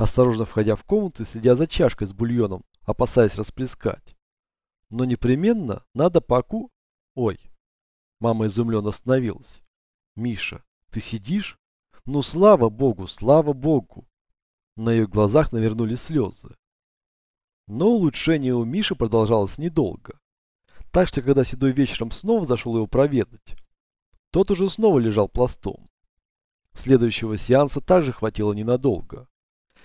осторожно входя в комнату и следя за чашкой с бульоном, опасаясь расплескать. Но непременно надо паку... Ой. Мама изумленно остановилась. Миша, ты сидишь? Ну, слава богу, слава богу. На ее глазах навернулись слезы. Но улучшение у Миши продолжалось недолго. Так что, когда Седой вечером снова зашел его проведать, тот уже снова лежал пластом. Следующего сеанса также хватило ненадолго.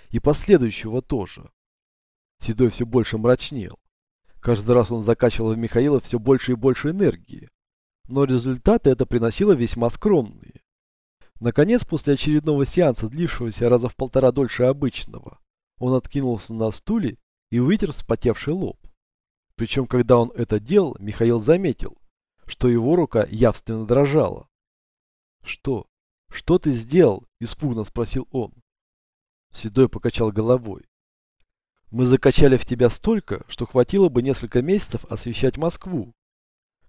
И последующего тоже. Седой все больше мрачнел. Каждый раз он закачивал в Михаила все больше и больше энергии. Но результаты это приносило весьма скромные. Наконец, после очередного сеанса, длившегося раза в полтора дольше обычного, он откинулся на стуле и вытер вспотевший лоб. Причем, когда он это делал, Михаил заметил, что его рука явственно дрожала. «Что? Что ты сделал?» – испуганно спросил он. Седой покачал головой. «Мы закачали в тебя столько, что хватило бы несколько месяцев освещать Москву.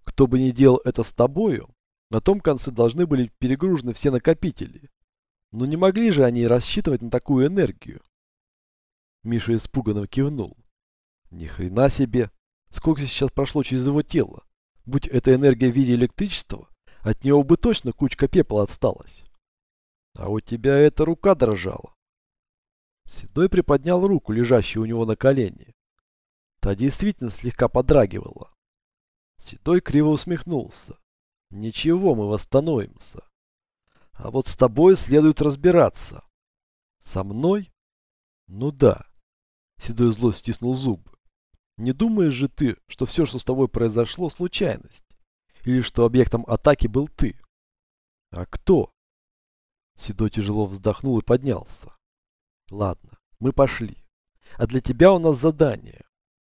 Кто бы ни делал это с тобою, на том конце должны были перегружены все накопители. Но не могли же они рассчитывать на такую энергию. Миша испуганно кивнул. Ни хрена себе. Сколько сейчас прошло через его тело? Будь это энергия в виде электричества, от него бы точно кучка пепла отсталась. А у тебя эта рука дрожала. Седой приподнял руку, лежащую у него на колене. Та действительно слегка подрагивала. Седой криво усмехнулся. Ничего, мы восстановимся. А вот с тобой следует разбираться. Со мной? Ну да. Седой зло стиснул зубы. Не думаешь же ты, что все, что с тобой произошло, случайность? Или что объектом атаки был ты? А кто? Седой тяжело вздохнул и поднялся. Ладно, мы пошли. А для тебя у нас задание.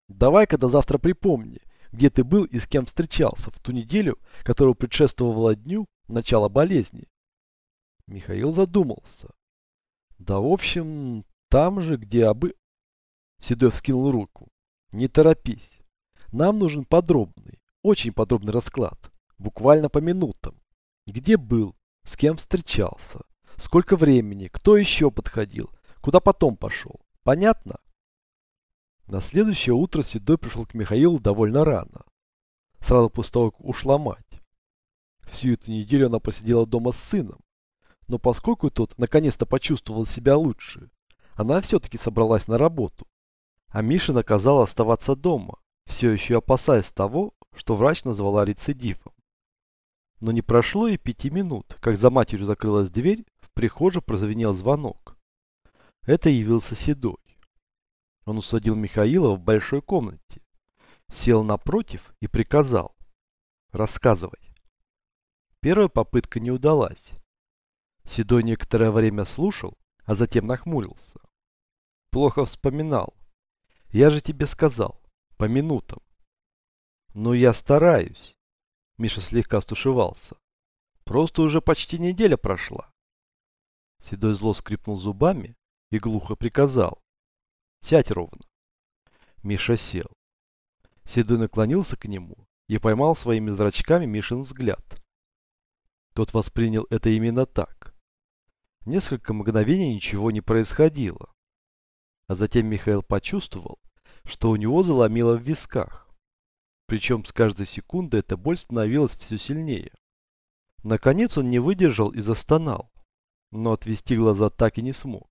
Давай-ка до завтра припомни, где ты был и с кем встречался в ту неделю, которая предшествовала дню начала болезни. Михаил задумался. Да, в общем, там же, где обы... Седой вскинул руку. Не торопись. Нам нужен подробный, очень подробный расклад. Буквально по минутам. Где был, с кем встречался, сколько времени, кто еще подходил, куда потом пошел. Понятно? На следующее утро Седой пришел к Михаилу довольно рано. Сразу после ушла мать. Всю эту неделю она посидела дома с сыном. Но поскольку тот наконец-то почувствовал себя лучше, она все-таки собралась на работу. А Миша наказал оставаться дома, все еще опасаясь того, что врач назвала рецидивом. Но не прошло и пяти минут, как за матерью закрылась дверь, в прихожей прозвенел звонок. Это явился Седой. Он усадил Михаила в большой комнате, сел напротив и приказал. Рассказывай. Первая попытка не удалась. Седой некоторое время слушал, а затем нахмурился. Плохо вспоминал. Я же тебе сказал, по минутам. Но я стараюсь. Миша слегка стушевался. Просто уже почти неделя прошла. Седой зло скрипнул зубами и глухо приказал. Сядь ровно. Миша сел. Седой наклонился к нему и поймал своими зрачками Мишин взгляд. Тот воспринял это именно так. Несколько мгновений ничего не происходило. А затем Михаил почувствовал, что у него заломило в висках. Причем с каждой секунды эта боль становилась все сильнее. Наконец он не выдержал и застонал, но отвести глаза так и не смог.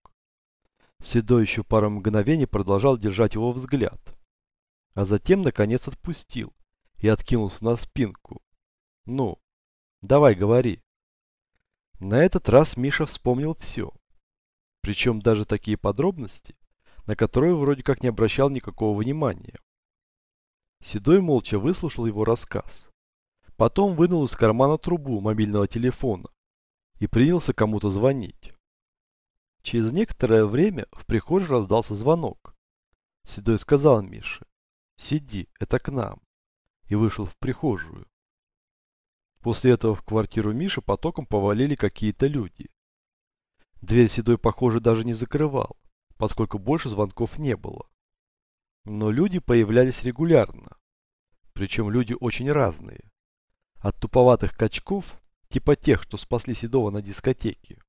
Седой еще пару мгновений продолжал держать его взгляд. А затем, наконец, отпустил и откинулся на спинку. «Ну, давай говори». На этот раз Миша вспомнил все. Причем даже такие подробности, на которые вроде как не обращал никакого внимания. Седой молча выслушал его рассказ. Потом вынул из кармана трубу мобильного телефона и принялся кому-то звонить. Через некоторое время в прихожей раздался звонок. Седой сказал Мише, «Сиди, это к нам», и вышел в прихожую. После этого в квартиру Миши потоком повалили какие-то люди. Дверь Седой, похоже, даже не закрывал, поскольку больше звонков не было. Но люди появлялись регулярно. Причем люди очень разные. От туповатых качков, типа тех, что спасли Седова на дискотеке,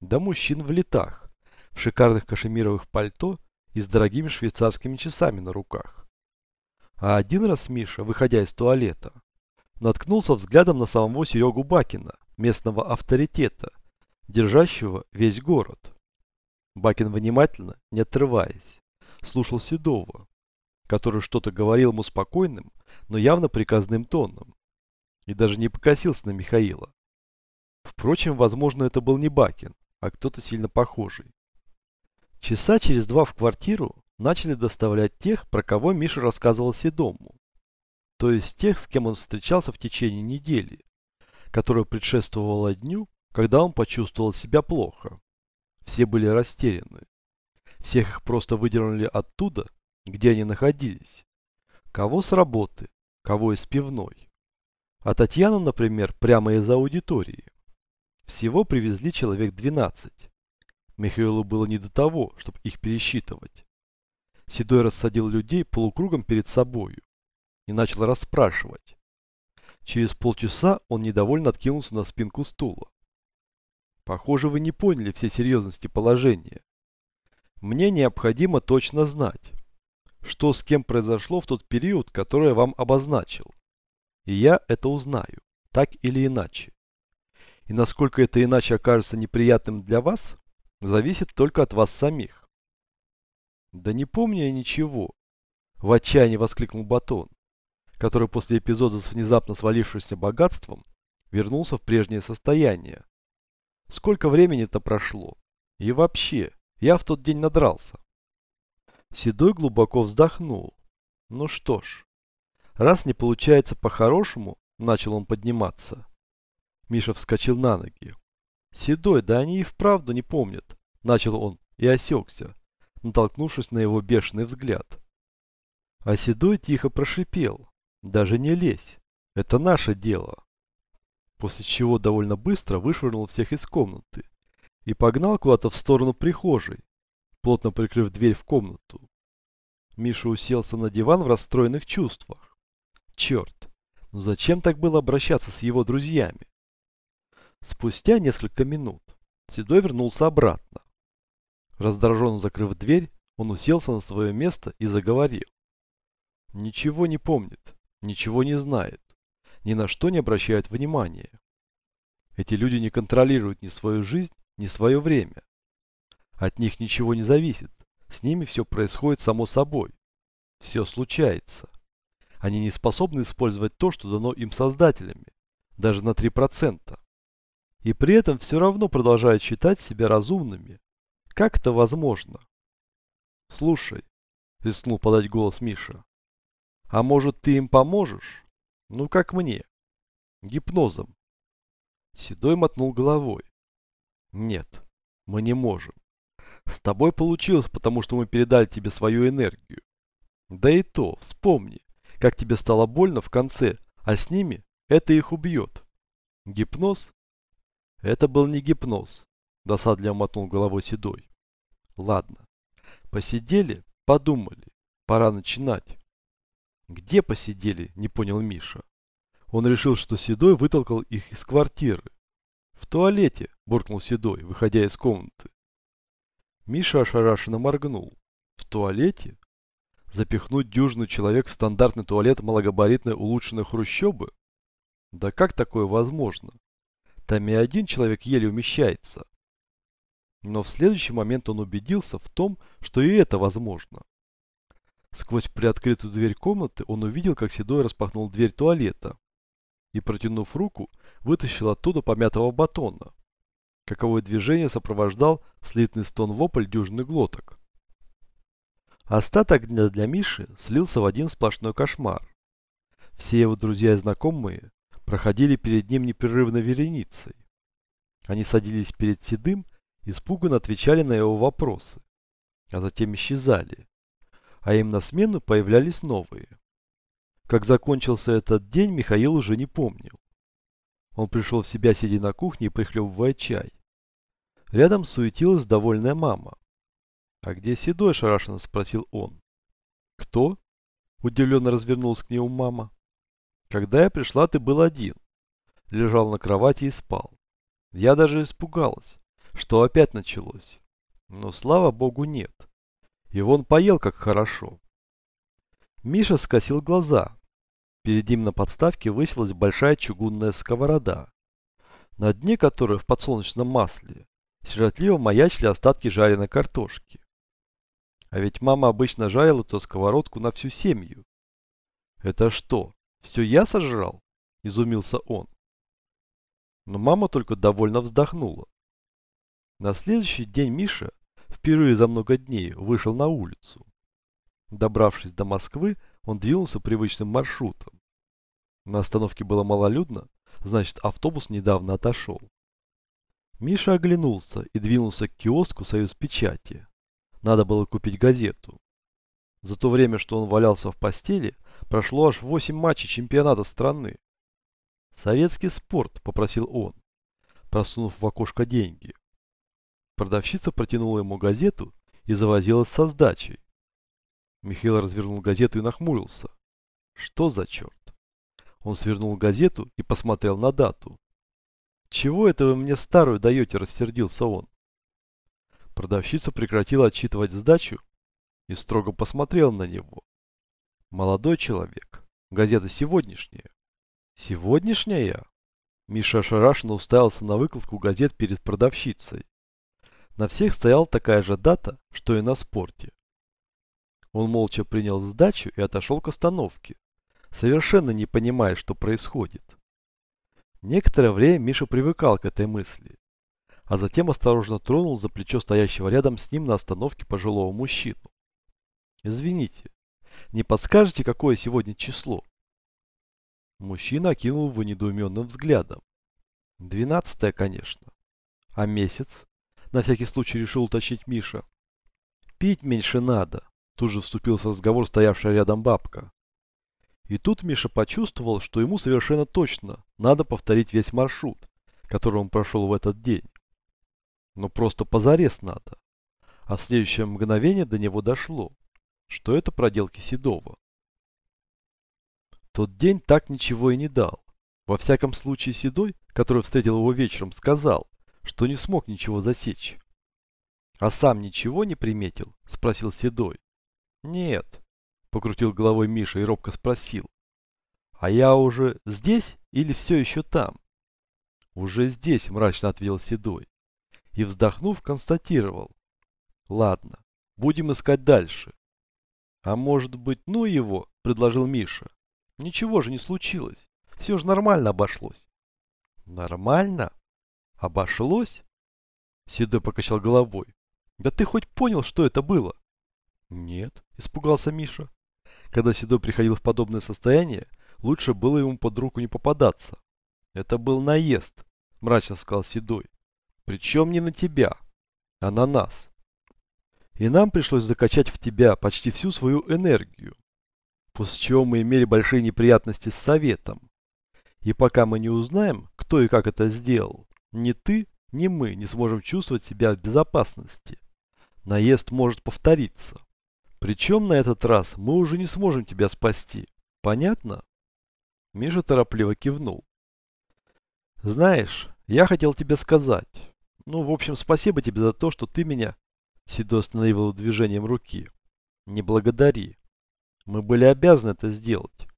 до мужчин в летах, в шикарных кашемировых пальто и с дорогими швейцарскими часами на руках. А один раз Миша, выходя из туалета, наткнулся взглядом на самого Серегу Бакина, местного авторитета, держащего весь город. Бакин внимательно, не отрываясь, слушал Седова, который что-то говорил ему спокойным, но явно приказным тоном, и даже не покосился на Михаила. Впрочем, возможно, это был не Бакин, а кто-то сильно похожий. Часа через два в квартиру начали доставлять тех, про кого Миша рассказывал Седому. То есть тех, с кем он встречался в течение недели, которая предшествовала дню, когда он почувствовал себя плохо. Все были растеряны. Всех их просто выдернули оттуда, где они находились. Кого с работы, кого из пивной. А Татьяну, например, прямо из аудитории. Всего привезли человек 12. Михаилу было не до того, чтобы их пересчитывать. Седой рассадил людей полукругом перед собою и начал расспрашивать. Через полчаса он недовольно откинулся на спинку стула. Похоже, вы не поняли всей серьезности положения. Мне необходимо точно знать, что с кем произошло в тот период, который я вам обозначил. И я это узнаю, так или иначе. И насколько это иначе окажется неприятным для вас, зависит только от вас самих. Да не помню я ничего, в отчаянии воскликнул Батон, который после эпизода с внезапно свалившимся богатством вернулся в прежнее состояние. Сколько времени-то прошло? И вообще, я в тот день надрался. Седой глубоко вздохнул. Ну что ж, раз не получается по-хорошему, начал он подниматься. Миша вскочил на ноги. Седой, да они и вправду не помнят, начал он и осекся, натолкнувшись на его бешеный взгляд. А Седой тихо прошипел. Даже не лезь, это наше дело. После чего довольно быстро вышвырнул всех из комнаты и погнал куда-то в сторону прихожей, плотно прикрыв дверь в комнату. Миша уселся на диван в расстроенных чувствах. Черт, ну зачем так было обращаться с его друзьями? Спустя несколько минут Седой вернулся обратно. Раздраженно закрыв дверь, он уселся на свое место и заговорил. Ничего не помнит, ничего не знает, ни на что не обращает внимания. Эти люди не контролируют ни свою жизнь, ни свое время. От них ничего не зависит. С ними все происходит само собой. Все случается. Они не способны использовать то, что дано им создателями, даже на 3%. И при этом все равно продолжают считать себя разумными. Как это возможно? Слушай, рискнул подать голос Миша. А может ты им поможешь? Ну как мне? Гипнозом. Седой мотнул головой. Нет, мы не можем. С тобой получилось, потому что мы передали тебе свою энергию. Да и то, вспомни, как тебе стало больно в конце, а с ними это их убьет. Гипноз? Это был не гипноз, досадливо мотнул головой Седой. Ладно, посидели, подумали, пора начинать. Где посидели, не понял Миша. Он решил, что Седой вытолкал их из квартиры. В туалете, буркнул Седой, выходя из комнаты. Миша ошарашенно моргнул. В туалете? Запихнуть дюжину человек в стандартный туалет малогабаритной улучшенной хрущобы? Да как такое возможно? Там и один человек еле умещается. Но в следующий момент он убедился в том, что и это возможно. Сквозь приоткрытую дверь комнаты он увидел, как Седой распахнул дверь туалета и, протянув руку, вытащил оттуда помятого батона. Каковое движение сопровождал слитный стон вопль дюжины глоток. Остаток дня для Миши слился в один сплошной кошмар. Все его друзья и знакомые проходили перед ним непрерывно вереницей. Они садились перед Седым, испуганно отвечали на его вопросы, а затем исчезали, а им на смену появлялись новые. Как закончился этот день, Михаил уже не помнил. Он пришел в себя, сидя на кухне и прихлебывая чай. Рядом суетилась довольная мама. «А где Седой?» – шарашенно спросил он. «Кто?» – удивленно развернулась к нему мама. «Когда я пришла, ты был один. Лежал на кровати и спал. Я даже испугалась, что опять началось. Но слава богу нет. И он поел как хорошо. Миша скосил глаза. Перед ним на подставке высилась большая чугунная сковорода, на дне которой в подсолнечном масле сиротливо маячили остатки жареной картошки. А ведь мама обычно жарила эту сковородку на всю семью. Это что, все я сожрал? Изумился он. Но мама только довольно вздохнула. На следующий день Миша впервые за много дней вышел на улицу. Добравшись до Москвы, он двинулся привычным маршрутом. На остановке было малолюдно, значит автобус недавно отошел. Миша оглянулся и двинулся к киоску «Союз печати». Надо было купить газету. За то время, что он валялся в постели, прошло аж 8 матчей чемпионата страны. «Советский спорт», — попросил он, просунув в окошко деньги. Продавщица протянула ему газету и завозилась со сдачей. Михаил развернул газету и нахмурился. Что за черт? Он свернул газету и посмотрел на дату. «Чего это вы мне старую даете?» – рассердился он. Продавщица прекратила отчитывать сдачу и строго посмотрела на него. «Молодой человек, газета сегодняшняя». «Сегодняшняя?» Миша ошарашенно уставился на выкладку газет перед продавщицей. На всех стояла такая же дата, что и на спорте. Он молча принял сдачу и отошел к остановке, совершенно не понимая, что происходит. Некоторое время Миша привыкал к этой мысли, а затем осторожно тронул за плечо стоящего рядом с ним на остановке пожилого мужчину. «Извините, не подскажете, какое сегодня число?» Мужчина окинул его недоуменным взглядом. «Двенадцатое, конечно. А месяц?» На всякий случай решил уточнить Миша. «Пить меньше надо», тут же вступился в разговор стоявшая рядом бабка. И тут Миша почувствовал, что ему совершенно точно надо повторить весь маршрут, который он прошел в этот день. Но просто позарез надо. А следующее мгновение до него дошло, что это проделки Седова. Тот день так ничего и не дал. Во всяком случае Седой, который встретил его вечером, сказал, что не смог ничего засечь. «А сам ничего не приметил?» – спросил Седой. «Нет», Покрутил головой Миша и робко спросил. А я уже здесь или все еще там? Уже здесь, мрачно ответил Седой. И вздохнув, констатировал. Ладно, будем искать дальше. А может быть, ну его, предложил Миша. Ничего же не случилось. Все же нормально обошлось. Нормально? Обошлось? Седой покачал головой. Да ты хоть понял, что это было? Нет, испугался Миша. Когда Седой приходил в подобное состояние, лучше было ему под руку не попадаться. Это был наезд, мрачно сказал Седой. Причем не на тебя, а на нас. И нам пришлось закачать в тебя почти всю свою энергию. После чего мы имели большие неприятности с советом. И пока мы не узнаем, кто и как это сделал, ни ты, ни мы не сможем чувствовать себя в безопасности. Наезд может повториться. Причем на этот раз мы уже не сможем тебя спасти. Понятно? Миша торопливо кивнул. Знаешь, я хотел тебе сказать. Ну, в общем, спасибо тебе за то, что ты меня... Сидо остановил движением руки. Не благодари. Мы были обязаны это сделать.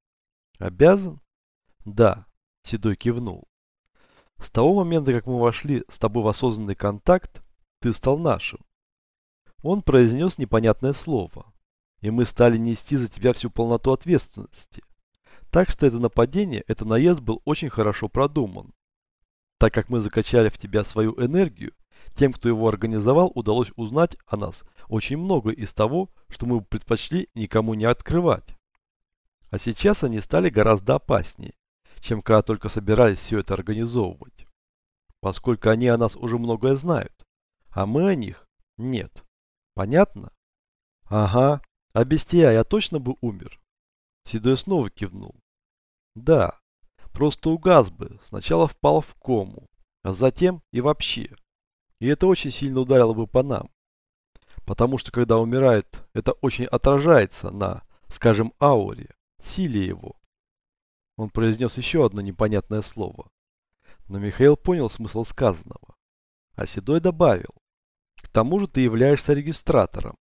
Обязан? Да, Седой кивнул. С того момента, как мы вошли с тобой в осознанный контакт, ты стал нашим. Он произнес непонятное слово, и мы стали нести за тебя всю полноту ответственности. Так что это нападение, это наезд был очень хорошо продуман. Так как мы закачали в тебя свою энергию, тем, кто его организовал, удалось узнать о нас очень много из того, что мы предпочли никому не открывать. А сейчас они стали гораздо опаснее, чем когда только собирались все это организовывать. Поскольку они о нас уже многое знают, а мы о них нет. Понятно? Ага. А без тебя я точно бы умер? Седой снова кивнул. Да. Просто угас бы. Сначала впал в кому, а затем и вообще. И это очень сильно ударило бы по нам. Потому что когда умирает, это очень отражается на, скажем, ауре, силе его. Он произнес еще одно непонятное слово. Но Михаил понял смысл сказанного. А Седой добавил. К тому же ты являешься регистратором,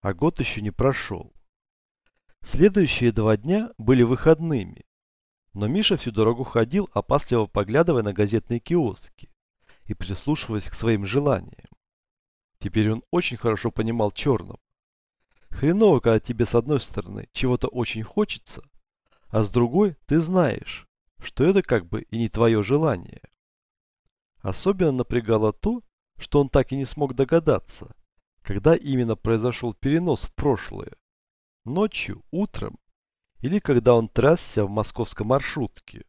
а год еще не прошел. Следующие два дня были выходными, но Миша всю дорогу ходил, опасливо поглядывая на газетные киоски и прислушиваясь к своим желаниям. Теперь он очень хорошо понимал черного. Хреново, когда тебе с одной стороны чего-то очень хочется, а с другой ты знаешь, что это как бы и не твое желание. Особенно напрягало то, что он так и не смог догадаться, когда именно произошел перенос в прошлое. Ночью, утром или когда он трясся в московской маршрутке.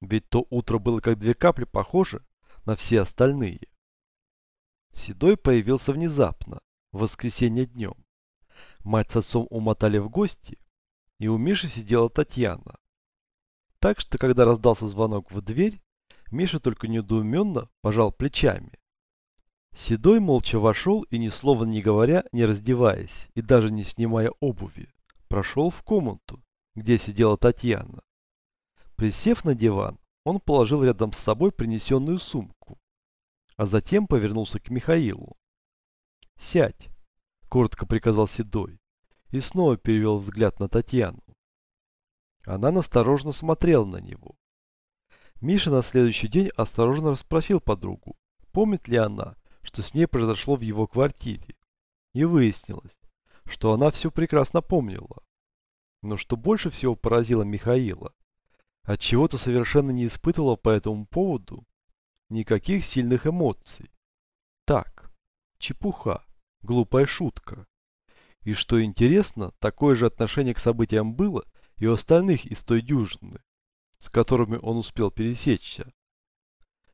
Ведь то утро было как две капли похоже на все остальные. Седой появился внезапно, в воскресенье днем. Мать с отцом умотали в гости, и у Миши сидела Татьяна. Так что, когда раздался звонок в дверь, Миша только недоуменно пожал плечами. Седой молча вошел и ни слова не говоря, не раздеваясь и даже не снимая обуви, прошел в комнату, где сидела Татьяна. Присев на диван, он положил рядом с собой принесенную сумку, а затем повернулся к Михаилу. «Сядь», — коротко приказал Седой, и снова перевел взгляд на Татьяну. Она насторожно смотрела на него. Миша на следующий день осторожно расспросил подругу, помнит ли она, что с ней произошло в его квартире. И выяснилось, что она все прекрасно помнила. Но что больше всего поразило Михаила, от чего то совершенно не испытывала по этому поводу никаких сильных эмоций. Так, чепуха, глупая шутка. И что интересно, такое же отношение к событиям было и у остальных из той дюжины, с которыми он успел пересечься.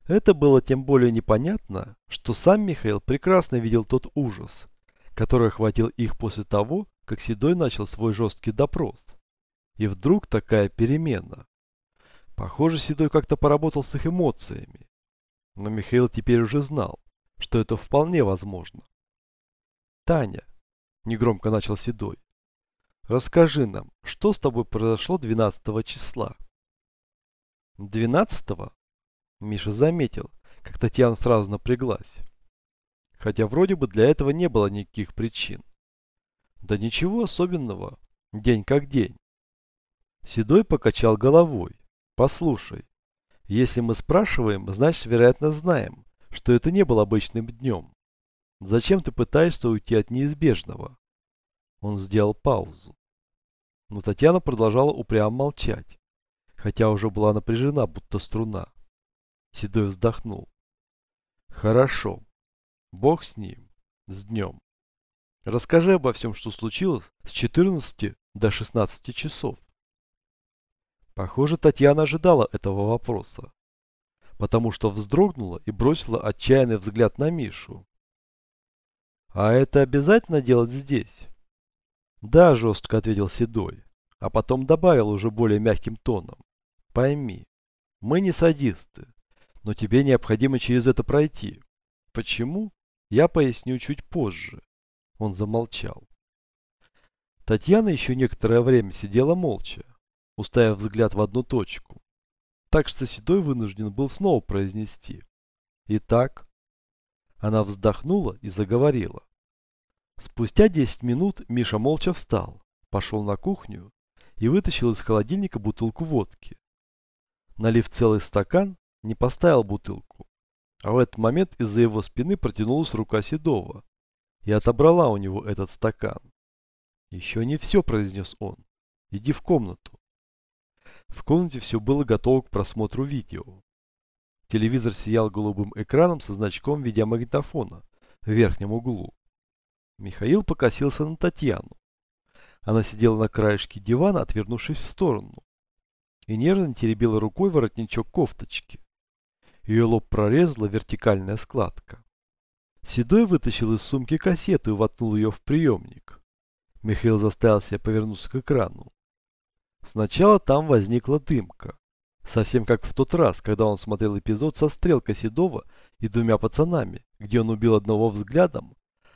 Это было тем более непонятно, что сам Михаил прекрасно видел тот ужас, который охватил их после того, как Седой начал свой жесткий допрос. И вдруг такая перемена. Похоже, Седой как-то поработал с их эмоциями. Но Михаил теперь уже знал, что это вполне возможно. «Таня», — негромко начал Седой, — «расскажи нам, что с тобой произошло 12 числа?» «12 Миша заметил, как Татьяна сразу напряглась. Хотя вроде бы для этого не было никаких причин. Да ничего особенного. День как день. Седой покачал головой. Послушай, если мы спрашиваем, значит, вероятно, знаем, что это не был обычным днем. Зачем ты пытаешься уйти от неизбежного? Он сделал паузу. Но Татьяна продолжала упрямо молчать, хотя уже была напряжена, будто струна. Седой вздохнул. Хорошо. Бог с ним. С днем. Расскажи обо всем, что случилось с 14 до 16 часов. Похоже, Татьяна ожидала этого вопроса, потому что вздрогнула и бросила отчаянный взгляд на Мишу. «А это обязательно делать здесь?» «Да», – жестко ответил Седой, а потом добавил уже более мягким тоном. «Пойми, мы не садисты, но тебе необходимо через это пройти. Почему? Я поясню чуть позже. Он замолчал. Татьяна еще некоторое время сидела молча, уставив взгляд в одну точку. Так что Седой вынужден был снова произнести. Итак, она вздохнула и заговорила. Спустя 10 минут Миша молча встал, пошел на кухню и вытащил из холодильника бутылку водки. Налив целый стакан, не поставил бутылку. А в этот момент из-за его спины протянулась рука Седова и отобрала у него этот стакан. «Еще не все», – произнес он. «Иди в комнату». В комнате все было готово к просмотру видео. Телевизор сиял голубым экраном со значком видеомагнитофона в верхнем углу. Михаил покосился на Татьяну. Она сидела на краешке дивана, отвернувшись в сторону, и нервно теребила рукой воротничок кофточки. Ее лоб прорезала вертикальная складка. Седой вытащил из сумки кассету и воткнул ее в приемник. Михаил заставил себя повернуться к экрану. Сначала там возникла дымка. Совсем как в тот раз, когда он смотрел эпизод со стрелкой Седова и двумя пацанами, где он убил одного взглядом,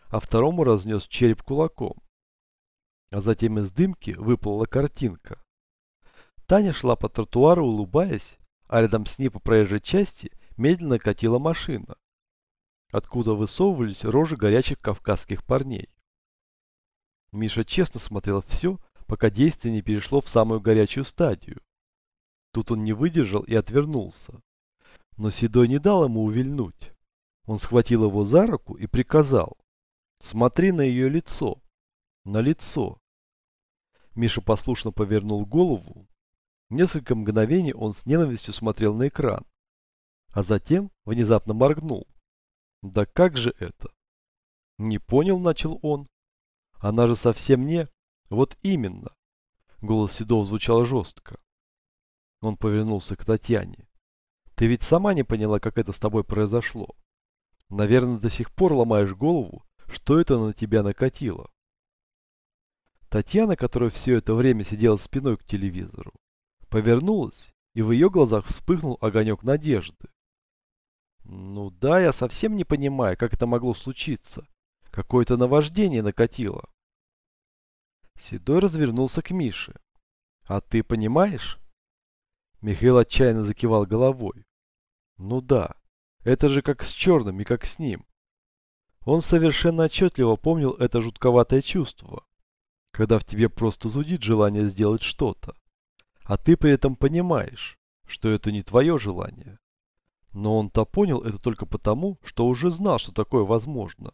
а второму разнес череп кулаком. А затем из дымки выплыла картинка. Таня шла по тротуару, улыбаясь, а рядом с ней по проезжей части медленно катила машина. откуда высовывались рожи горячих кавказских парней. Миша честно смотрел все, пока действие не перешло в самую горячую стадию. Тут он не выдержал и отвернулся. Но Седой не дал ему увильнуть. Он схватил его за руку и приказал. Смотри на ее лицо. На лицо. Миша послушно повернул голову. Несколько мгновений он с ненавистью смотрел на экран. А затем внезапно моргнул. Да как же это? Не понял, начал он. Она же совсем не... Вот именно. Голос Седов звучал жестко. Он повернулся к Татьяне. Ты ведь сама не поняла, как это с тобой произошло. Наверное, до сих пор ломаешь голову, что это на тебя накатило. Татьяна, которая все это время сидела спиной к телевизору, повернулась, и в ее глазах вспыхнул огонек надежды. Ну да, я совсем не понимаю, как это могло случиться. Какое-то наваждение накатило. Седой развернулся к Мише. А ты понимаешь? Михаил отчаянно закивал головой. Ну да, это же как с черным и как с ним. Он совершенно отчетливо помнил это жутковатое чувство, когда в тебе просто зудит желание сделать что-то, а ты при этом понимаешь, что это не твое желание. Но он-то понял это только потому, что уже знал, что такое возможно.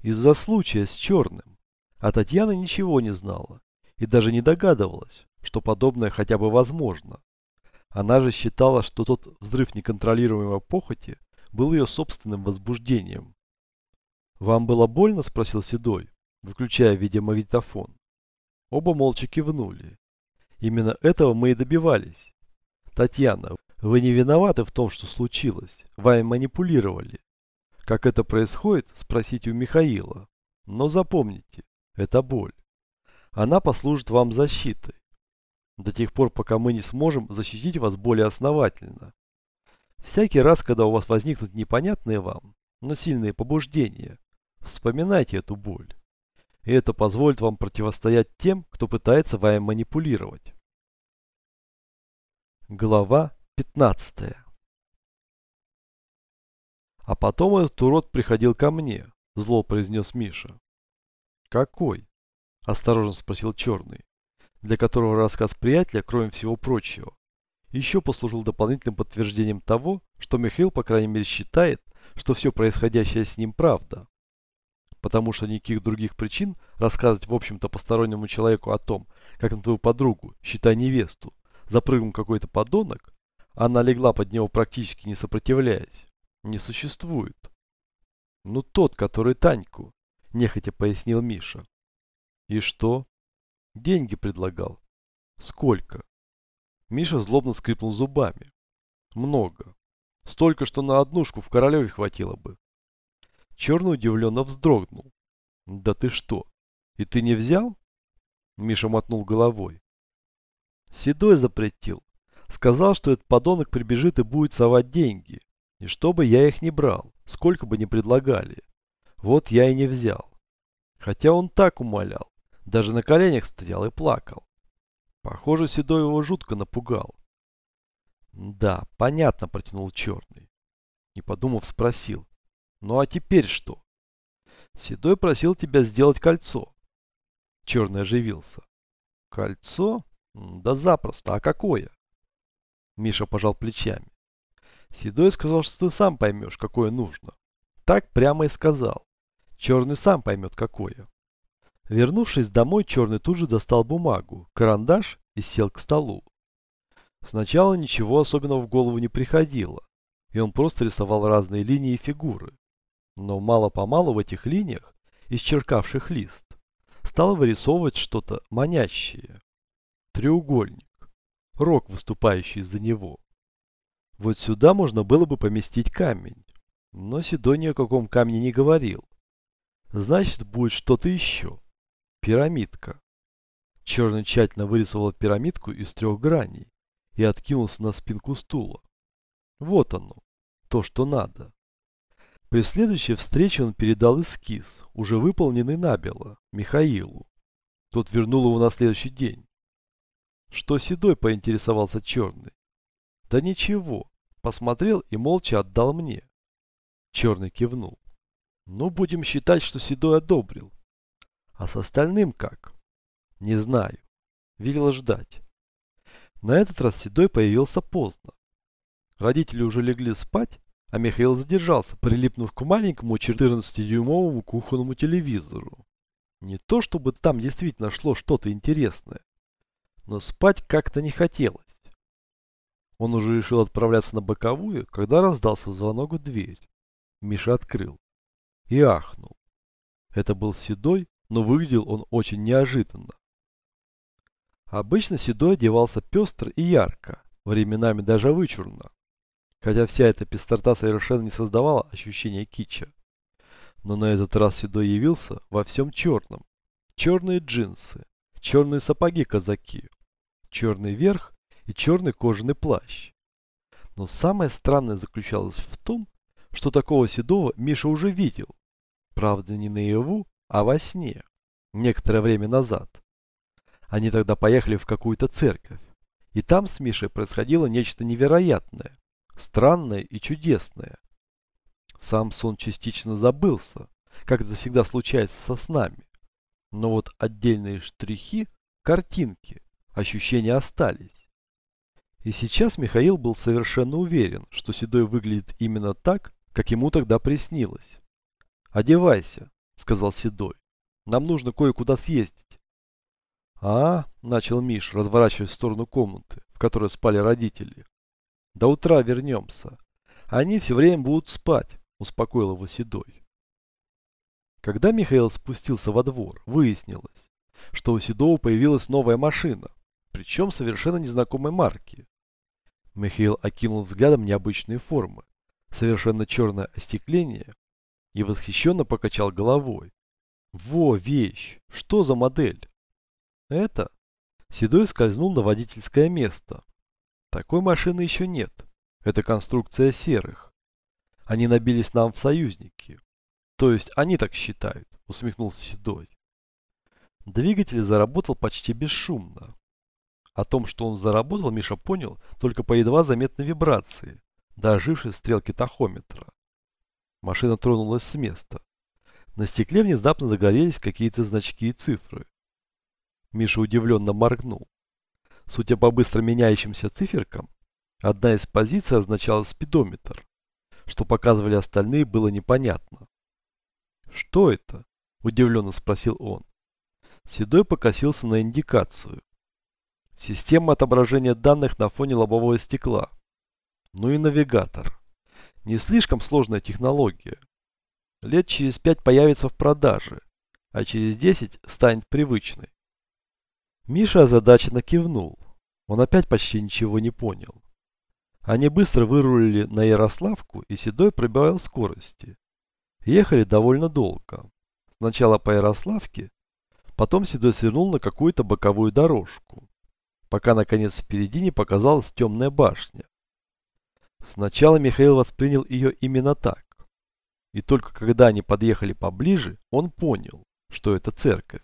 Из-за случая с черным. А Татьяна ничего не знала и даже не догадывалась, что подобное хотя бы возможно. Она же считала, что тот взрыв неконтролируемой похоти был ее собственным возбуждением. «Вам было больно?» – спросил Седой, выключая видеомагнитофон. Оба молча кивнули. Именно этого мы и добивались. Татьяна, вы не виноваты в том, что случилось. Вами манипулировали. Как это происходит, спросите у Михаила. Но запомните, это боль. Она послужит вам защитой. До тех пор, пока мы не сможем защитить вас более основательно. Всякий раз, когда у вас возникнут непонятные вам, но сильные побуждения, вспоминайте эту боль. И это позволит вам противостоять тем, кто пытается вами манипулировать. Глава 15 А потом этот урод приходил ко мне, зло произнес Миша. Какой? Осторожно спросил Черный, для которого рассказ приятеля, кроме всего прочего, еще послужил дополнительным подтверждением того, что Михаил, по крайней мере, считает, что все происходящее с ним правда. Потому что никаких других причин рассказывать, в общем-то, постороннему человеку о том, как на твою подругу, считай невесту, запрыгнул какой-то подонок, она легла под него практически не сопротивляясь. Не существует. Ну тот, который Таньку, нехотя пояснил Миша. И что? Деньги предлагал. Сколько? Миша злобно скрипнул зубами. Много. Столько, что на однушку в Королеве хватило бы. Черный удивленно вздрогнул. Да ты что? И ты не взял? Миша мотнул головой. Седой запретил. Сказал, что этот подонок прибежит и будет совать деньги. И чтобы я их не брал, сколько бы ни предлагали. Вот я и не взял. Хотя он так умолял. Даже на коленях стоял и плакал. Похоже, Седой его жутко напугал. Да, понятно, протянул Черный. Не подумав, спросил. Ну а теперь что? Седой просил тебя сделать кольцо. Черный оживился. Кольцо? Да запросто. А какое? Миша пожал плечами. Седой сказал, что ты сам поймешь, какое нужно. Так прямо и сказал. Черный сам поймет, какое. Вернувшись домой, Черный тут же достал бумагу, карандаш и сел к столу. Сначала ничего особенного в голову не приходило, и он просто рисовал разные линии и фигуры. Но мало-помалу в этих линиях, исчеркавших лист, стал вырисовывать что-то манящее. Треугольник рог, выступающий из-за него. Вот сюда можно было бы поместить камень. Но Седой о каком камне не говорил. Значит, будет что-то еще. Пирамидка. Черный тщательно вырисовал пирамидку из трех граней и откинулся на спинку стула. Вот оно, то, что надо. При следующей встрече он передал эскиз, уже выполненный набело, Михаилу. Тот вернул его на следующий день. Что седой, поинтересовался черный. Да ничего, посмотрел и молча отдал мне. Черный кивнул. Ну, будем считать, что Седой одобрил. А с остальным как? Не знаю. Велел ждать. На этот раз Седой появился поздно. Родители уже легли спать, а Михаил задержался, прилипнув к маленькому 14-дюймовому кухонному телевизору. Не то, чтобы там действительно шло что-то интересное, но спать как-то не хотелось. Он уже решил отправляться на боковую, когда раздался звонок в дверь. Миша открыл и ахнул. Это был Седой, но выглядел он очень неожиданно. Обычно Седой одевался пестро и ярко, временами даже вычурно. Хотя вся эта пестрота совершенно не создавала ощущения кича. Но на этот раз Седой явился во всем черном. Черные джинсы, черные сапоги-казаки, черный верх и черный кожаный плащ. Но самое странное заключалось в том, что такого Седова Миша уже видел. Правда, не наяву, а во сне. Некоторое время назад. Они тогда поехали в какую-то церковь. И там с Мишей происходило нечто невероятное, странное и чудесное. Сам сон частично забылся, как это всегда случается со снами. Но вот отдельные штрихи, картинки, ощущения остались. И сейчас Михаил был совершенно уверен, что Седой выглядит именно так, как ему тогда приснилось. «Одевайся», — сказал Седой. «Нам нужно кое-куда съездить». «А, — начал Миш, разворачиваясь в сторону комнаты, в которой спали родители. До утра вернемся. Они все время будут спать», — успокоил его Седой. Когда Михаил спустился во двор, выяснилось, что у Седова появилась новая машина, причем совершенно незнакомой марки. Михаил окинул взглядом необычные формы, совершенно черное остекление и восхищенно покачал головой. Во, вещь! Что за модель? Это? Седой скользнул на водительское место. Такой машины еще нет. Это конструкция серых. Они набились нам в союзники. То есть они так считают, усмехнулся Седой. Двигатель заработал почти бесшумно. О том, что он заработал, Миша понял только по едва заметной вибрации, дожившей стрелки тахометра. Машина тронулась с места. На стекле внезапно загорелись какие-то значки и цифры. Миша удивленно моргнул. Судя по быстро меняющимся циферкам, одна из позиций означала спидометр. Что показывали остальные, было непонятно. «Что это?» – удивленно спросил он. Седой покосился на индикацию. Система отображения данных на фоне лобового стекла. Ну и навигатор. Не слишком сложная технология. Лет через пять появится в продаже, а через десять станет привычной. Миша озадаченно кивнул. Он опять почти ничего не понял. Они быстро вырулили на Ярославку, и Седой прибавил скорости. Ехали довольно долго. Сначала по Ярославке, потом Седой свернул на какую-то боковую дорожку пока наконец впереди не показалась темная башня. Сначала Михаил воспринял ее именно так. И только когда они подъехали поближе, он понял, что это церковь.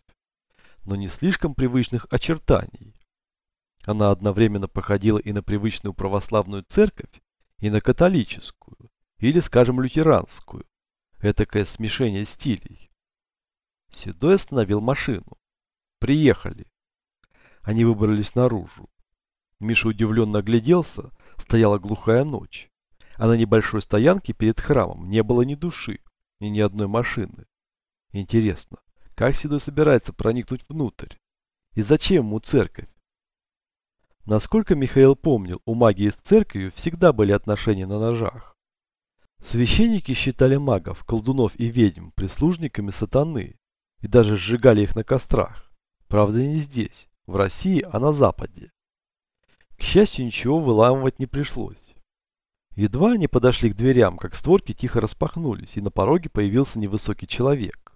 Но не слишком привычных очертаний. Она одновременно походила и на привычную православную церковь, и на католическую, или, скажем, лютеранскую. Этакое смешение стилей. Седой остановил машину. Приехали. Они выбрались наружу. Миша удивленно огляделся, стояла глухая ночь. А на небольшой стоянке перед храмом не было ни души, и ни одной машины. Интересно, как Седой собирается проникнуть внутрь? И зачем ему церковь? Насколько Михаил помнил, у магии с церковью всегда были отношения на ножах. Священники считали магов, колдунов и ведьм прислужниками сатаны и даже сжигали их на кострах. Правда, не здесь в России, а на Западе. К счастью, ничего выламывать не пришлось. Едва они подошли к дверям, как створки тихо распахнулись, и на пороге появился невысокий человек.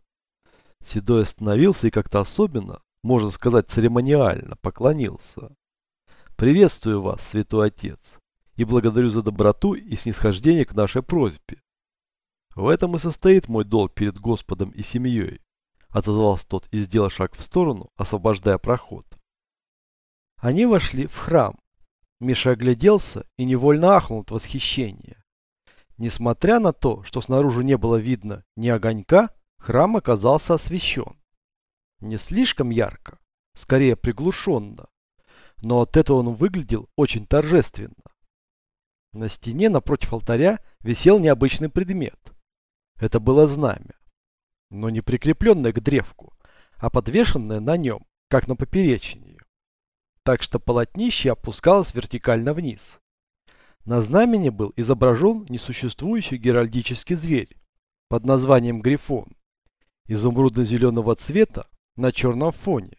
Седой остановился и как-то особенно, можно сказать церемониально, поклонился. «Приветствую вас, святой отец, и благодарю за доброту и снисхождение к нашей просьбе. В этом и состоит мой долг перед Господом и семьей», отозвался тот и сделал шаг в сторону, освобождая проход. Они вошли в храм. Миша огляделся и невольно ахнул от восхищения. Несмотря на то, что снаружи не было видно ни огонька, храм оказался освещен. Не слишком ярко, скорее приглушенно, но от этого он выглядел очень торжественно. На стене напротив алтаря висел необычный предмет. Это было знамя, но не прикрепленное к древку, а подвешенное на нем, как на поперечине. Так что полотнище опускалось вертикально вниз. На знамени был изображен несуществующий геральдический зверь под названием грифон, изумрудно-зеленого цвета на черном фоне.